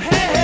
Hey!